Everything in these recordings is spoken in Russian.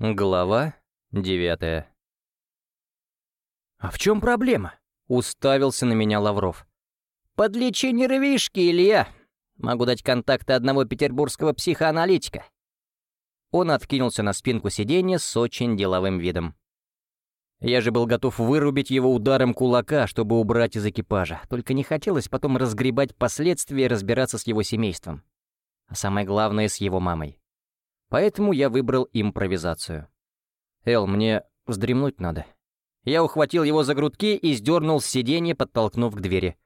Глава девятая. «А в чем проблема?» — уставился на меня Лавров. «Подлечи нервишки, Илья. Могу дать контакты одного петербургского психоаналитика». Он откинулся на спинку сиденья с очень деловым видом. Я же был готов вырубить его ударом кулака, чтобы убрать из экипажа, только не хотелось потом разгребать последствия и разбираться с его семейством. А самое главное — с его мамой. Поэтому я выбрал импровизацию. «Эл, мне вздремнуть надо». Я ухватил его за грудки и сдернул с сиденья, подтолкнув к двери.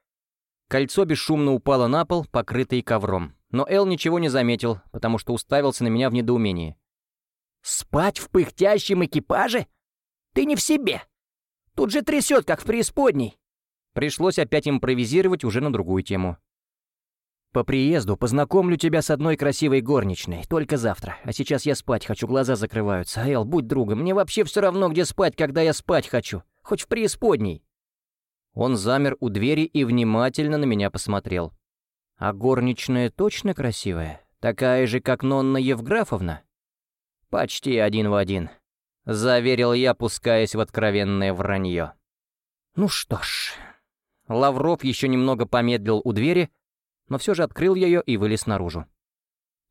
Кольцо бесшумно упало на пол, покрытый ковром. Но Эл ничего не заметил, потому что уставился на меня в недоумении. «Спать в пыхтящем экипаже? Ты не в себе! Тут же трясет, как в преисподней!» Пришлось опять импровизировать уже на другую тему. «По приезду познакомлю тебя с одной красивой горничной, только завтра. А сейчас я спать хочу, глаза закрываются. Эл, будь другом, мне вообще все равно, где спать, когда я спать хочу. Хоть в преисподней». Он замер у двери и внимательно на меня посмотрел. «А горничная точно красивая? Такая же, как Нонна Евграфовна?» «Почти один в один», — заверил я, пускаясь в откровенное вранье. «Ну что ж...» Лавров еще немного помедлил у двери, но все же открыл ее и вылез наружу.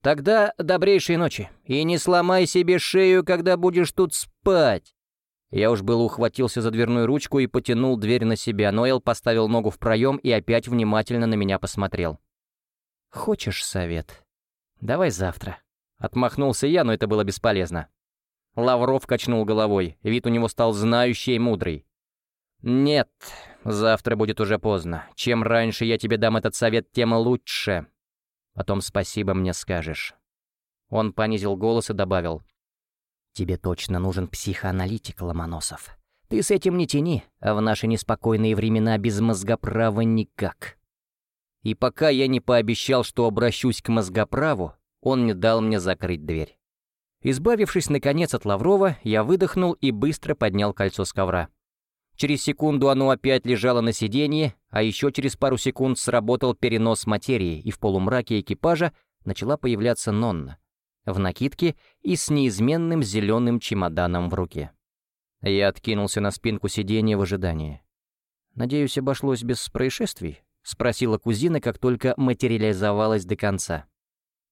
«Тогда добрейшей ночи, и не сломай себе шею, когда будешь тут спать!» Я уж было ухватился за дверную ручку и потянул дверь на себя, но Эл поставил ногу в проем и опять внимательно на меня посмотрел. «Хочешь совет? Давай завтра». Отмахнулся я, но это было бесполезно. Лавров качнул головой, вид у него стал знающий и мудрый. «Нет, завтра будет уже поздно. Чем раньше я тебе дам этот совет, тем лучше. Потом спасибо мне скажешь». Он понизил голос и добавил. «Тебе точно нужен психоаналитик, Ломоносов. Ты с этим не тяни, а в наши неспокойные времена без мозгоправа никак». И пока я не пообещал, что обращусь к мозгоправу, он не дал мне закрыть дверь. Избавившись, наконец, от Лаврова, я выдохнул и быстро поднял кольцо с ковра. Через секунду оно опять лежало на сиденье, а еще через пару секунд сработал перенос материи, и в полумраке экипажа начала появляться Нонна. В накидке и с неизменным зеленым чемоданом в руке. Я откинулся на спинку сиденья в ожидании. «Надеюсь, обошлось без происшествий?» — спросила кузина, как только материализовалась до конца.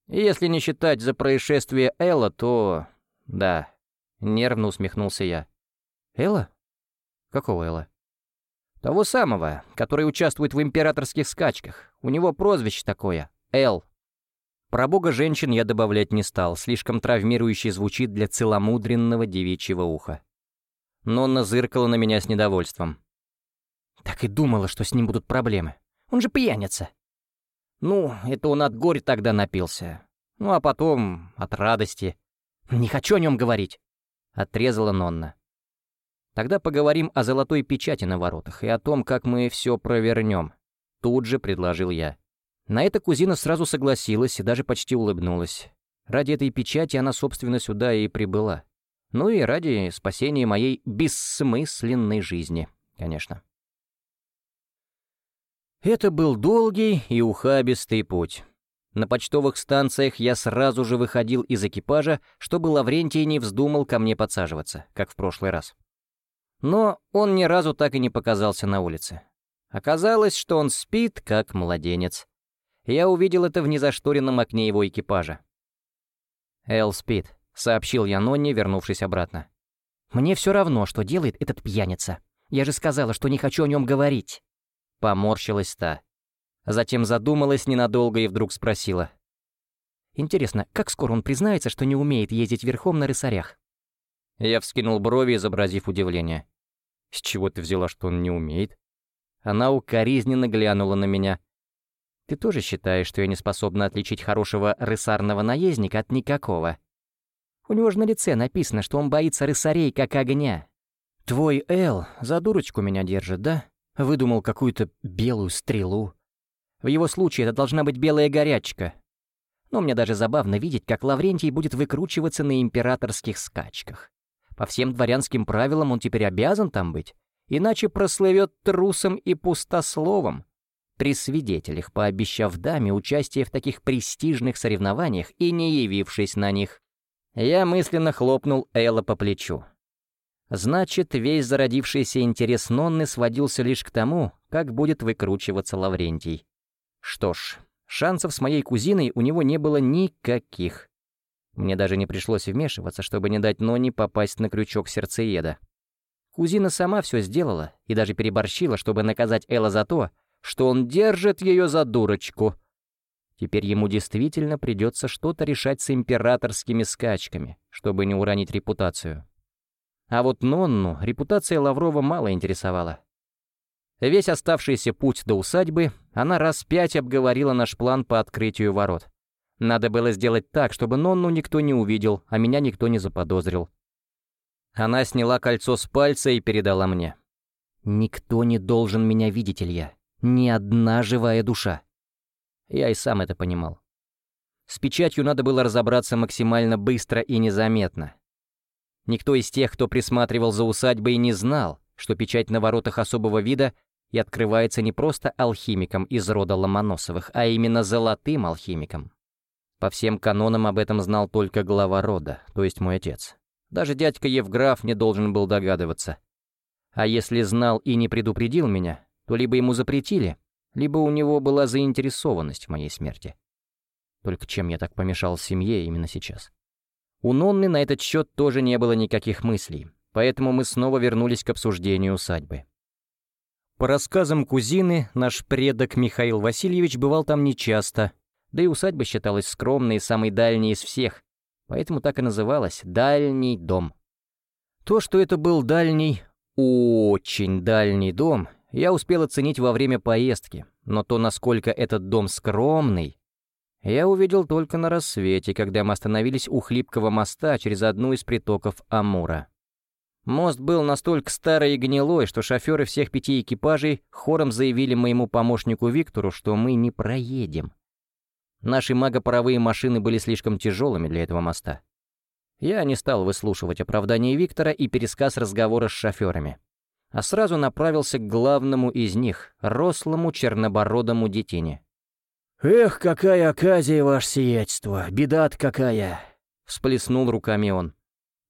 «Если не считать за происшествие Элла, то... да», — нервно усмехнулся я. «Элла?» «Какого Элла?» «Того самого, который участвует в императорских скачках. У него прозвище такое — Эл». Про бога женщин я добавлять не стал, слишком травмирующе звучит для целомудренного девичьего уха. Нонна зыркала на меня с недовольством. «Так и думала, что с ним будут проблемы. Он же пьяница». «Ну, это он от горя тогда напился. Ну, а потом от радости». «Не хочу о нем говорить», — отрезала Нонна. Тогда поговорим о золотой печати на воротах и о том, как мы все провернем. Тут же предложил я. На это кузина сразу согласилась и даже почти улыбнулась. Ради этой печати она, собственно, сюда и прибыла. Ну и ради спасения моей бессмысленной жизни, конечно. Это был долгий и ухабистый путь. На почтовых станциях я сразу же выходил из экипажа, чтобы Лаврентий не вздумал ко мне подсаживаться, как в прошлый раз. Но он ни разу так и не показался на улице. Оказалось, что он спит, как младенец. Я увидел это в незашторенном окне его экипажа. «Эл спит», — сообщил я Нонне, вернувшись обратно. «Мне все равно, что делает этот пьяница. Я же сказала, что не хочу о нем говорить». Поморщилась та. Затем задумалась ненадолго и вдруг спросила. «Интересно, как скоро он признается, что не умеет ездить верхом на рысарях?» Я вскинул брови, изобразив удивление. «С чего ты взяла, что он не умеет?» Она укоризненно глянула на меня. «Ты тоже считаешь, что я не способна отличить хорошего рысарного наездника от никакого?» У него же на лице написано, что он боится рысарей, как огня. «Твой Эл за дурочку меня держит, да? Выдумал какую-то белую стрелу. В его случае это должна быть белая горячка. Но мне даже забавно видеть, как Лаврентий будет выкручиваться на императорских скачках. По всем дворянским правилам он теперь обязан там быть, иначе прослывет трусом и пустословом, при свидетелях пообещав даме участие в таких престижных соревнованиях и не явившись на них. Я мысленно хлопнул Элла по плечу. Значит, весь зародившийся интерес Нонны сводился лишь к тому, как будет выкручиваться Лаврентий. Что ж, шансов с моей кузиной у него не было никаких. Мне даже не пришлось вмешиваться, чтобы не дать Нонне попасть на крючок сердцееда. Кузина сама все сделала и даже переборщила, чтобы наказать Элла за то, что он держит ее за дурочку. Теперь ему действительно придется что-то решать с императорскими скачками, чтобы не уронить репутацию. А вот Нонну репутация Лаврова мало интересовала. Весь оставшийся путь до усадьбы она раз пять обговорила наш план по открытию ворот. Надо было сделать так, чтобы Нонну никто не увидел, а меня никто не заподозрил. Она сняла кольцо с пальца и передала мне. «Никто не должен меня видеть, Илья. Ни одна живая душа». Я и сам это понимал. С печатью надо было разобраться максимально быстро и незаметно. Никто из тех, кто присматривал за усадьбой, не знал, что печать на воротах особого вида и открывается не просто алхимиком из рода Ломоносовых, а именно золотым алхимиком. По всем канонам об этом знал только глава рода, то есть мой отец. Даже дядька Евграф не должен был догадываться. А если знал и не предупредил меня, то либо ему запретили, либо у него была заинтересованность в моей смерти. Только чем я так помешал семье именно сейчас? У Нонны на этот счет тоже не было никаких мыслей, поэтому мы снова вернулись к обсуждению усадьбы. По рассказам кузины, наш предок Михаил Васильевич бывал там нечасто, да и усадьба считалась скромной и самой дальней из всех, поэтому так и называлась «Дальний дом». То, что это был дальний, очень дальний дом, я успел оценить во время поездки, но то, насколько этот дом скромный, я увидел только на рассвете, когда мы остановились у хлипкого моста через одну из притоков Амура. Мост был настолько старый и гнилой, что шоферы всех пяти экипажей хором заявили моему помощнику Виктору, что мы не проедем. Наши магопаровые машины были слишком тяжелыми для этого моста. Я не стал выслушивать оправдание Виктора и пересказ разговора с шоферами, а сразу направился к главному из них, рослому чернобородому детине. «Эх, какая оказия, ваше сиятельство! Беда-то какая!» — всплеснул руками он.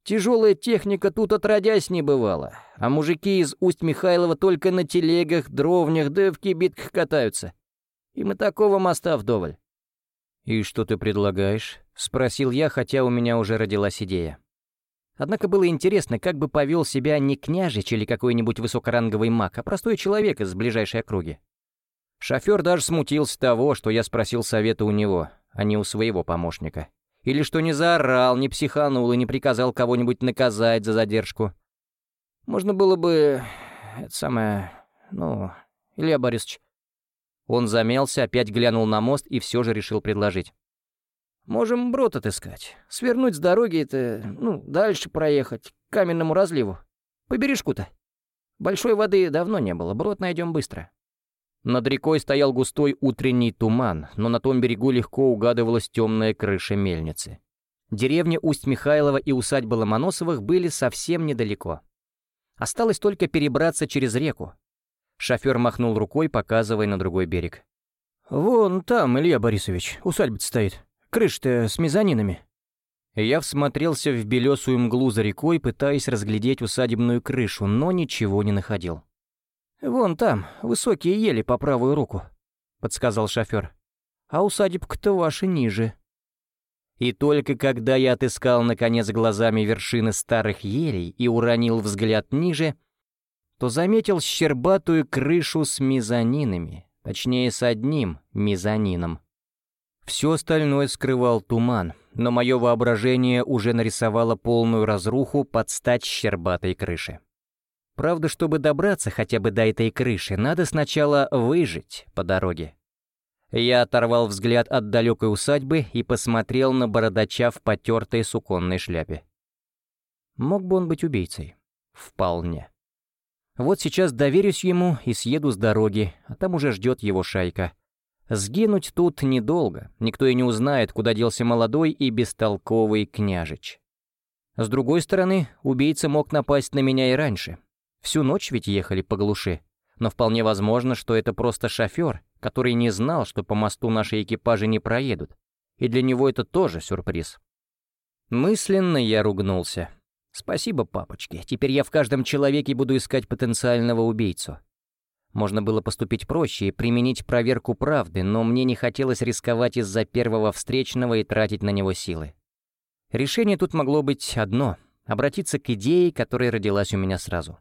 «Тяжелая техника тут отродясь не бывала, а мужики из Усть-Михайлова только на телегах, дровнях да в кибитках катаются. Им и такого моста вдоволь». «И что ты предлагаешь?» — спросил я, хотя у меня уже родилась идея. Однако было интересно, как бы повел себя не княжич или какой-нибудь высокоранговый маг, а простой человек из ближайшей округи. Шофер даже смутился того, что я спросил совета у него, а не у своего помощника. Или что не заорал, не психанул и не приказал кого-нибудь наказать за задержку. Можно было бы... Это самое... Ну... Илья Борисович... Он замялся, опять глянул на мост и все же решил предложить. «Можем брод отыскать. Свернуть с дороги это... Ну, дальше проехать, к каменному разливу. По бережку-то. Большой воды давно не было, брод найдем быстро». Над рекой стоял густой утренний туман, но на том берегу легко угадывалась темная крыша мельницы. Деревня Усть-Михайлова и усадьба Ломоносовых были совсем недалеко. Осталось только перебраться через реку. Шофер махнул рукой, показывая на другой берег. «Вон там, Илья Борисович, усадьба стоит. Крыша-то с мезонинами». Я всмотрелся в белесую мглу за рекой, пытаясь разглядеть усадебную крышу, но ничего не находил. «Вон там, высокие ели по правую руку», — подсказал шофер. «А усадебка-то ваша ниже». И только когда я отыскал, наконец, глазами вершины старых елей и уронил взгляд ниже, то заметил щербатую крышу с мезонинами, точнее, с одним мезонином. Все остальное скрывал туман, но мое воображение уже нарисовало полную разруху под стать щербатой крыши. Правда, чтобы добраться хотя бы до этой крыши, надо сначала выжить по дороге. Я оторвал взгляд от далекой усадьбы и посмотрел на бородача в потертой суконной шляпе. Мог бы он быть убийцей? Вполне. Вот сейчас доверюсь ему и съеду с дороги, а там уже ждет его шайка. Сгинуть тут недолго, никто и не узнает, куда делся молодой и бестолковый княжич. С другой стороны, убийца мог напасть на меня и раньше, Всю ночь ведь ехали по глуши. Но вполне возможно, что это просто шофер, который не знал, что по мосту наши экипажи не проедут. И для него это тоже сюрприз. Мысленно я ругнулся. Спасибо, папочки. Теперь я в каждом человеке буду искать потенциального убийцу. Можно было поступить проще и применить проверку правды, но мне не хотелось рисковать из-за первого встречного и тратить на него силы. Решение тут могло быть одно — обратиться к идее, которая родилась у меня сразу.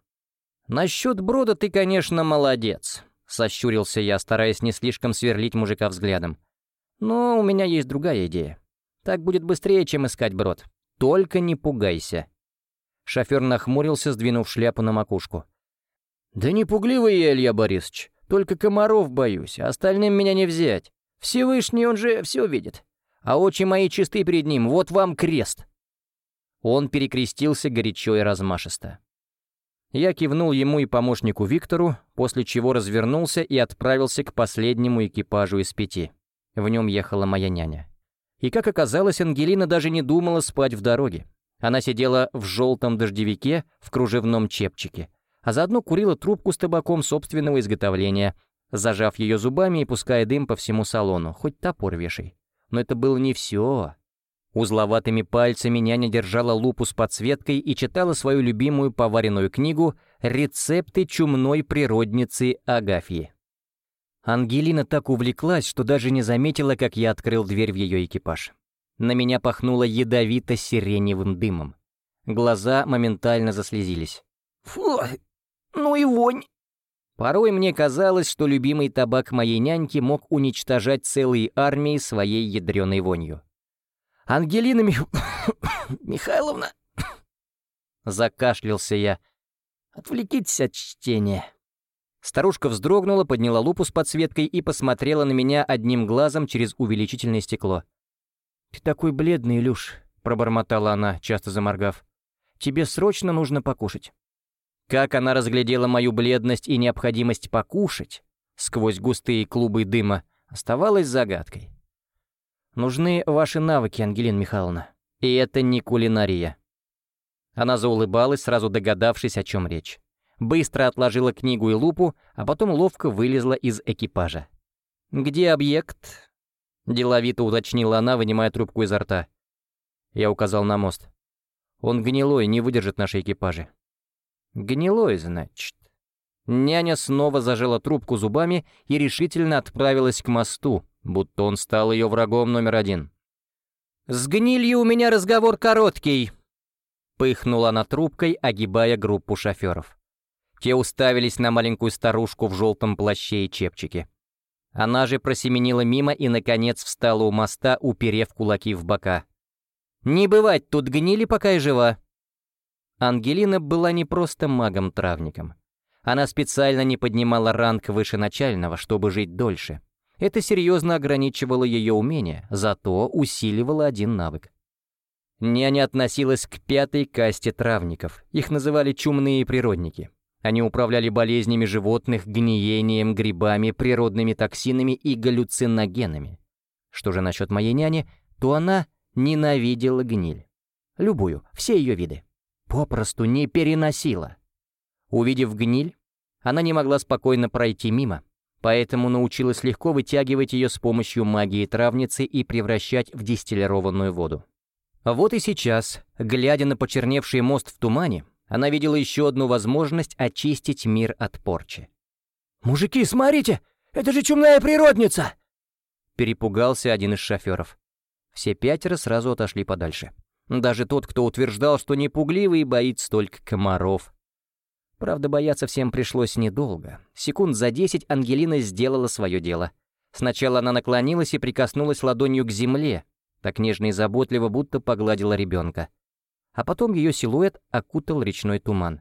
«Насчет брода ты, конечно, молодец», — сощурился я, стараясь не слишком сверлить мужика взглядом. «Но у меня есть другая идея. Так будет быстрее, чем искать брод. Только не пугайся». Шофер нахмурился, сдвинув шляпу на макушку. «Да не пугливый я, Илья Борисович. Только комаров боюсь, а остальным меня не взять. Всевышний, он же все видит. А очи мои чисты перед ним, вот вам крест». Он перекрестился горячо и размашисто. Я кивнул ему и помощнику Виктору, после чего развернулся и отправился к последнему экипажу из пяти. В нем ехала моя няня. И, как оказалось, Ангелина даже не думала спать в дороге. Она сидела в желтом дождевике в кружевном чепчике, а заодно курила трубку с табаком собственного изготовления, зажав ее зубами и пуская дым по всему салону, хоть топор вешай. Но это было не все. Узловатыми пальцами няня держала лупу с подсветкой и читала свою любимую поваренную книгу «Рецепты чумной природницы Агафьи». Ангелина так увлеклась, что даже не заметила, как я открыл дверь в ее экипаж. На меня пахнуло ядовито-сиреневым дымом. Глаза моментально заслезились. «Фу, ну и вонь!» Порой мне казалось, что любимый табак моей няньки мог уничтожать целые армии своей ядреной вонью. «Ангелина Мих... Михайловна...» Закашлялся я. «Отвлекитесь от чтения». Старушка вздрогнула, подняла лупу с подсветкой и посмотрела на меня одним глазом через увеличительное стекло. «Ты такой бледный, Илюш», — пробормотала она, часто заморгав. «Тебе срочно нужно покушать». Как она разглядела мою бледность и необходимость покушать сквозь густые клубы дыма, оставалось загадкой. «Нужны ваши навыки, Ангелина Михайловна. И это не кулинария». Она заулыбалась, сразу догадавшись, о чем речь. Быстро отложила книгу и лупу, а потом ловко вылезла из экипажа. «Где объект?» Деловито уточнила она, вынимая трубку изо рта. Я указал на мост. Он гнилой, не выдержит наши экипажи. Гнилой, значит. Няня снова зажала трубку зубами и решительно отправилась к мосту, будто он стал ее врагом номер один. «С гнилью у меня разговор короткий», — пыхнула она трубкой, огибая группу шоферов. Те уставились на маленькую старушку в желтом плаще и чепчике. Она же просеменила мимо и, наконец, встала у моста, уперев кулаки в бока. «Не бывать тут гнили, пока я жива!» Ангелина была не просто магом-травником. Она специально не поднимала ранг выше начального, чтобы жить дольше. Это серьезно ограничивало ее умения, зато усиливало один навык. Няня относилась к пятой касте травников, их называли чумные природники. Они управляли болезнями животных, гниением, грибами, природными токсинами и галлюциногенами. Что же насчет моей няни, то она ненавидела гниль. Любую, все ее виды. Попросту не переносила. Увидев гниль, она не могла спокойно пройти мимо, поэтому научилась легко вытягивать ее с помощью магии травницы и превращать в дистиллированную воду. Вот и сейчас, глядя на почерневший мост в тумане, она видела еще одну возможность очистить мир от порчи. «Мужики, смотрите! Это же чумная природница!» Перепугался один из шоферов. Все пятеро сразу отошли подальше. Даже тот, кто утверждал, что непугливый боится только комаров. Правда, бояться всем пришлось недолго. Секунд за десять Ангелина сделала свое дело. Сначала она наклонилась и прикоснулась ладонью к земле, так нежно и заботливо, будто погладила ребенка а потом ее силуэт окутал речной туман.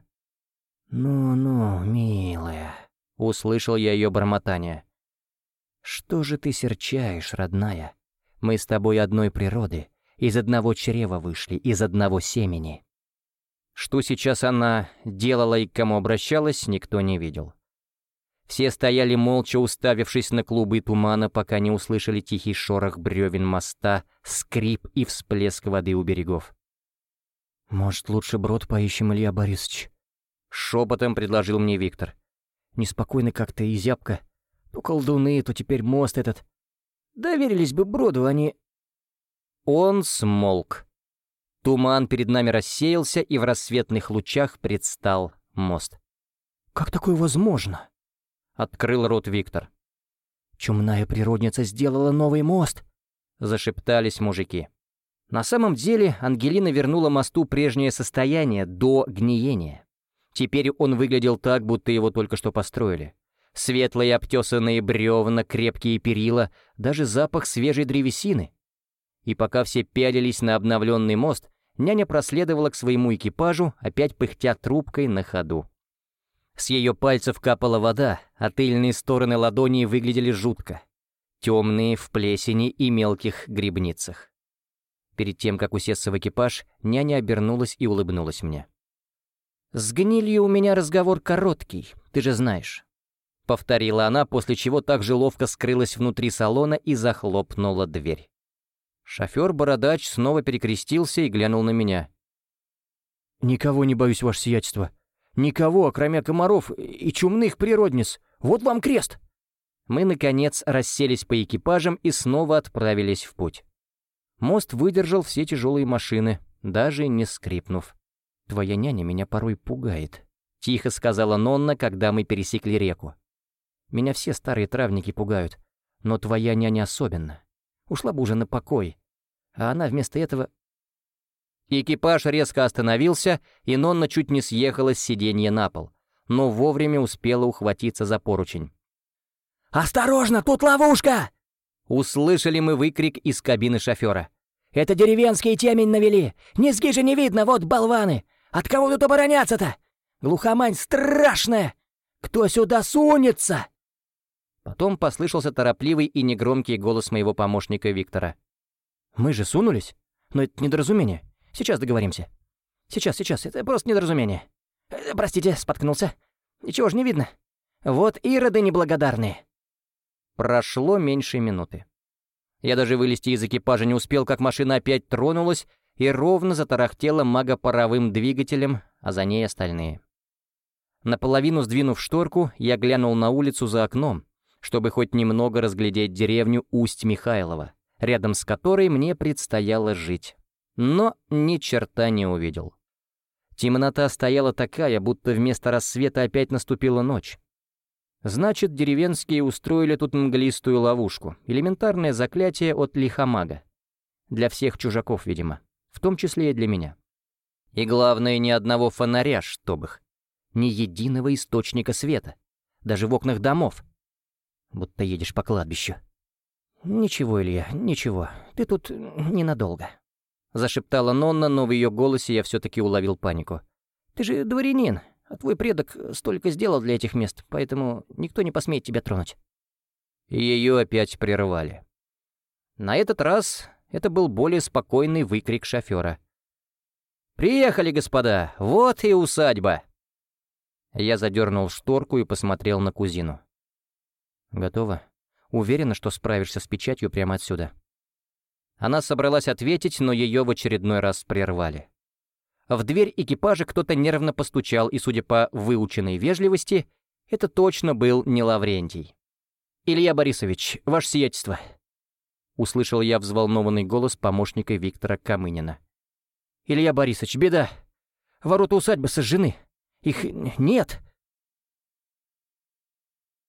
«Ну-ну, милая», — услышал я ее бормотание. «Что же ты серчаешь, родная? Мы с тобой одной природы, из одного чрева вышли, из одного семени». Что сейчас она делала и к кому обращалась, никто не видел. Все стояли молча, уставившись на клубы тумана, пока не услышали тихий шорох бревен моста, скрип и всплеск воды у берегов. «Может, лучше брод поищем, Илья Борисович?» Шепотом предложил мне Виктор. «Неспокойно как-то и зябко. То колдуны, то теперь мост этот. Доверились бы броду, они...» Он смолк. Туман перед нами рассеялся, и в рассветных лучах предстал мост. «Как такое возможно?» — открыл рот Виктор. «Чумная природница сделала новый мост!» — зашептались мужики. На самом деле Ангелина вернула мосту прежнее состояние до гниения. Теперь он выглядел так, будто его только что построили. Светлые обтесанные бревна, крепкие перила, даже запах свежей древесины. И пока все пялились на обновленный мост, няня проследовала к своему экипажу, опять пыхтя трубкой на ходу. С ее пальцев капала вода, а тыльные стороны ладоней выглядели жутко. Темные в плесени и мелких грибницах. Перед тем, как усесться в экипаж, няня обернулась и улыбнулась мне. «С гнилью у меня разговор короткий, ты же знаешь», — повторила она, после чего так же ловко скрылась внутри салона и захлопнула дверь. Шофер-бородач снова перекрестился и глянул на меня. «Никого не боюсь, ваше сиятельство. Никого, кроме комаров и чумных природниц. Вот вам крест!» Мы, наконец, расселись по экипажам и снова отправились в путь. Мост выдержал все тяжелые машины, даже не скрипнув. «Твоя няня меня порой пугает», — тихо сказала Нонна, когда мы пересекли реку. «Меня все старые травники пугают, но твоя няня особенно. Ушла бы уже на покой. А она вместо этого... Экипаж резко остановился, и Нонна чуть не съехала с сиденья на пол, но вовремя успела ухватиться за поручень. «Осторожно, тут ловушка!» Услышали мы выкрик из кабины шофера. «Это деревенские темень навели! Низги же не видно, вот болваны! От кого тут обороняться-то? Глухомань страшная! Кто сюда сунется?» Потом послышался торопливый и негромкий голос моего помощника Виктора. «Мы же сунулись? Но это недоразумение. Сейчас договоримся. Сейчас, сейчас, это просто недоразумение. Э, простите, споткнулся. Ничего ж не видно. Вот ироды неблагодарные». Прошло меньше минуты. Я даже вылезти из экипажа не успел, как машина опять тронулась и ровно затарахтела магопаровым двигателем, а за ней остальные. Наполовину сдвинув шторку, я глянул на улицу за окном, чтобы хоть немного разглядеть деревню Усть-Михайлова, рядом с которой мне предстояло жить. Но ни черта не увидел. Темнота стояла такая, будто вместо рассвета опять наступила ночь. Значит, деревенские устроили тут мглистую ловушку, элементарное заклятие от лихомага. Для всех чужаков, видимо, в том числе и для меня. И главное, ни одного фонаря, чтоб их. Ни единого источника света. Даже в окнах домов будто едешь по кладбищу». «Ничего, Илья, ничего. Ты тут ненадолго», — зашептала Нонна, но в ее голосе я все-таки уловил панику. «Ты же дворянин, а твой предок столько сделал для этих мест, поэтому никто не посмеет тебя тронуть». Ее опять прервали. На этот раз это был более спокойный выкрик шофера. «Приехали, господа! Вот и усадьба!» Я задернул шторку и посмотрел на кузину. «Готово. Уверена, что справишься с печатью прямо отсюда». Она собралась ответить, но ее в очередной раз прервали. В дверь экипажа кто-то нервно постучал, и, судя по выученной вежливости, это точно был не Лаврентий. «Илья Борисович, ваше сиятельство!» Услышал я взволнованный голос помощника Виктора Камынина. «Илья Борисович, беда! Ворота усадьбы сожжены. Их нет.